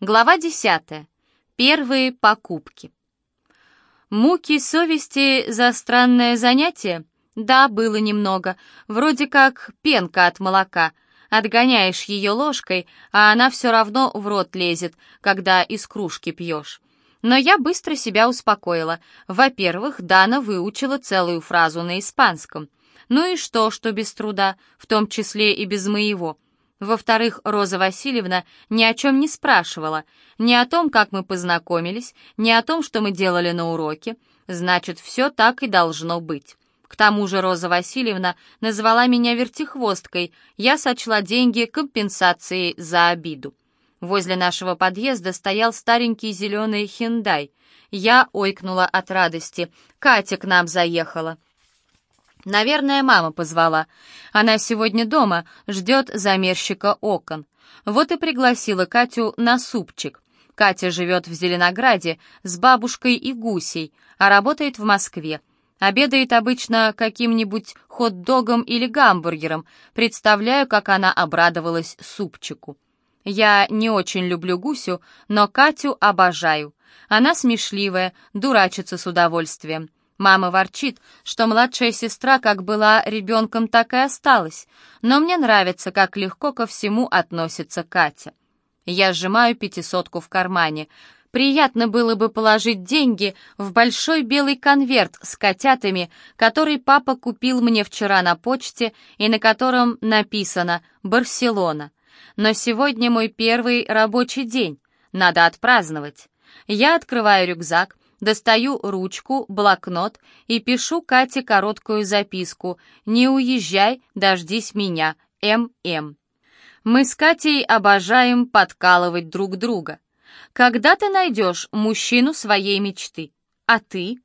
Глава 10. Первые покупки. Муки совести за странное занятие? Да, было немного. Вроде как пенка от молока. Отгоняешь ее ложкой, а она все равно в рот лезет, когда из кружки пьешь. Но я быстро себя успокоила. Во-первых, Дана выучила целую фразу на испанском. Ну и что, что без труда, в том числе и без моего. Во-вторых, Роза Васильевна ни о чем не спрашивала, ни о том, как мы познакомились, ни о том, что мы делали на уроке. Значит, все так и должно быть. К тому же Роза Васильевна назвала меня вертихвосткой, я сочла деньги компенсацией за обиду. Возле нашего подъезда стоял старенький зеленый хиндай. Я ойкнула от радости. Катя к нам заехала. Наверное, мама позвала. Она сегодня дома, ждет замерщика окон. Вот и пригласила Катю на супчик. Катя живет в Зеленограде с бабушкой и гусей, а работает в Москве. Обедает обычно каким-нибудь хот-догом или гамбургером. Представляю, как она обрадовалась супчику. Я не очень люблю гусю, но Катю обожаю. Она смешливая, дурачится с удовольствием. Мама ворчит, что младшая сестра как была ребенком, так и осталась, но мне нравится, как легко ко всему относится Катя. Я сжимаю пятисотку в кармане. Приятно было бы положить деньги в большой белый конверт с котятами, который папа купил мне вчера на почте и на котором написано «Барселона». Но сегодня мой первый рабочий день. Надо отпраздновать. Я открываю рюкзак, Достаю ручку, блокнот и пишу Кате короткую записку «Не уезжай, дождись меня, М.М.». Мы с Катей обожаем подкалывать друг друга. Когда ты найдешь мужчину своей мечты? А ты?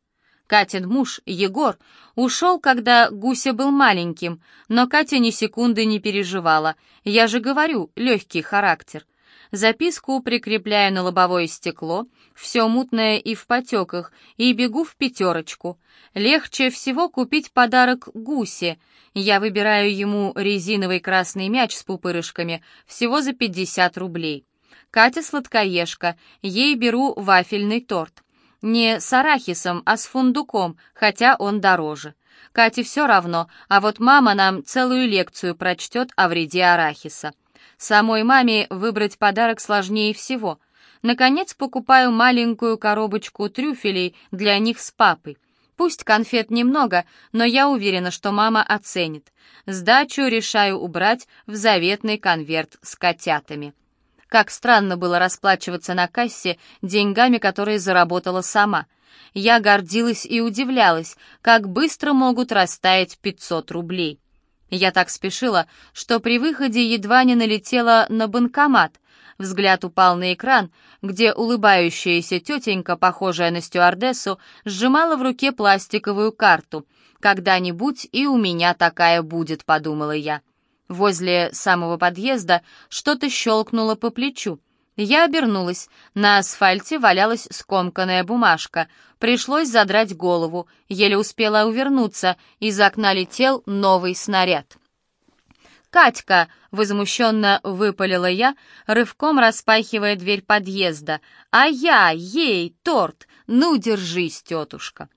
Катин муж, Егор, ушел, когда Гуся был маленьким, но Катя ни секунды не переживала. Я же говорю, легкий характер. Записку прикрепляю на лобовое стекло, все мутное и в потеках, и бегу в пятерочку. Легче всего купить подарок гусе. Я выбираю ему резиновый красный мяч с пупырышками, всего за 50 рублей. Катя сладкоежка, ей беру вафельный торт. Не с арахисом, а с фундуком, хотя он дороже. Кате все равно, а вот мама нам целую лекцию прочтет о вреде арахиса. Самой маме выбрать подарок сложнее всего. Наконец покупаю маленькую коробочку трюфелей для них с папой. Пусть конфет немного, но я уверена, что мама оценит. Сдачу решаю убрать в заветный конверт с котятами. Как странно было расплачиваться на кассе деньгами, которые заработала сама. Я гордилась и удивлялась, как быстро могут растаять 500 рублей. Я так спешила, что при выходе едва не налетела на банкомат. Взгляд упал на экран, где улыбающаяся тетенька, похожая на стюардессу, сжимала в руке пластиковую карту. «Когда-нибудь и у меня такая будет», — подумала я. Возле самого подъезда что-то щелкнуло по плечу. Я обернулась. На асфальте валялась скомканная бумажка. Пришлось задрать голову. Еле успела увернуться. Из окна летел новый снаряд. «Катька!» — возмущенно выпалила я, рывком распахивая дверь подъезда. «А я! Ей! Торт! Ну, держись, тетушка!»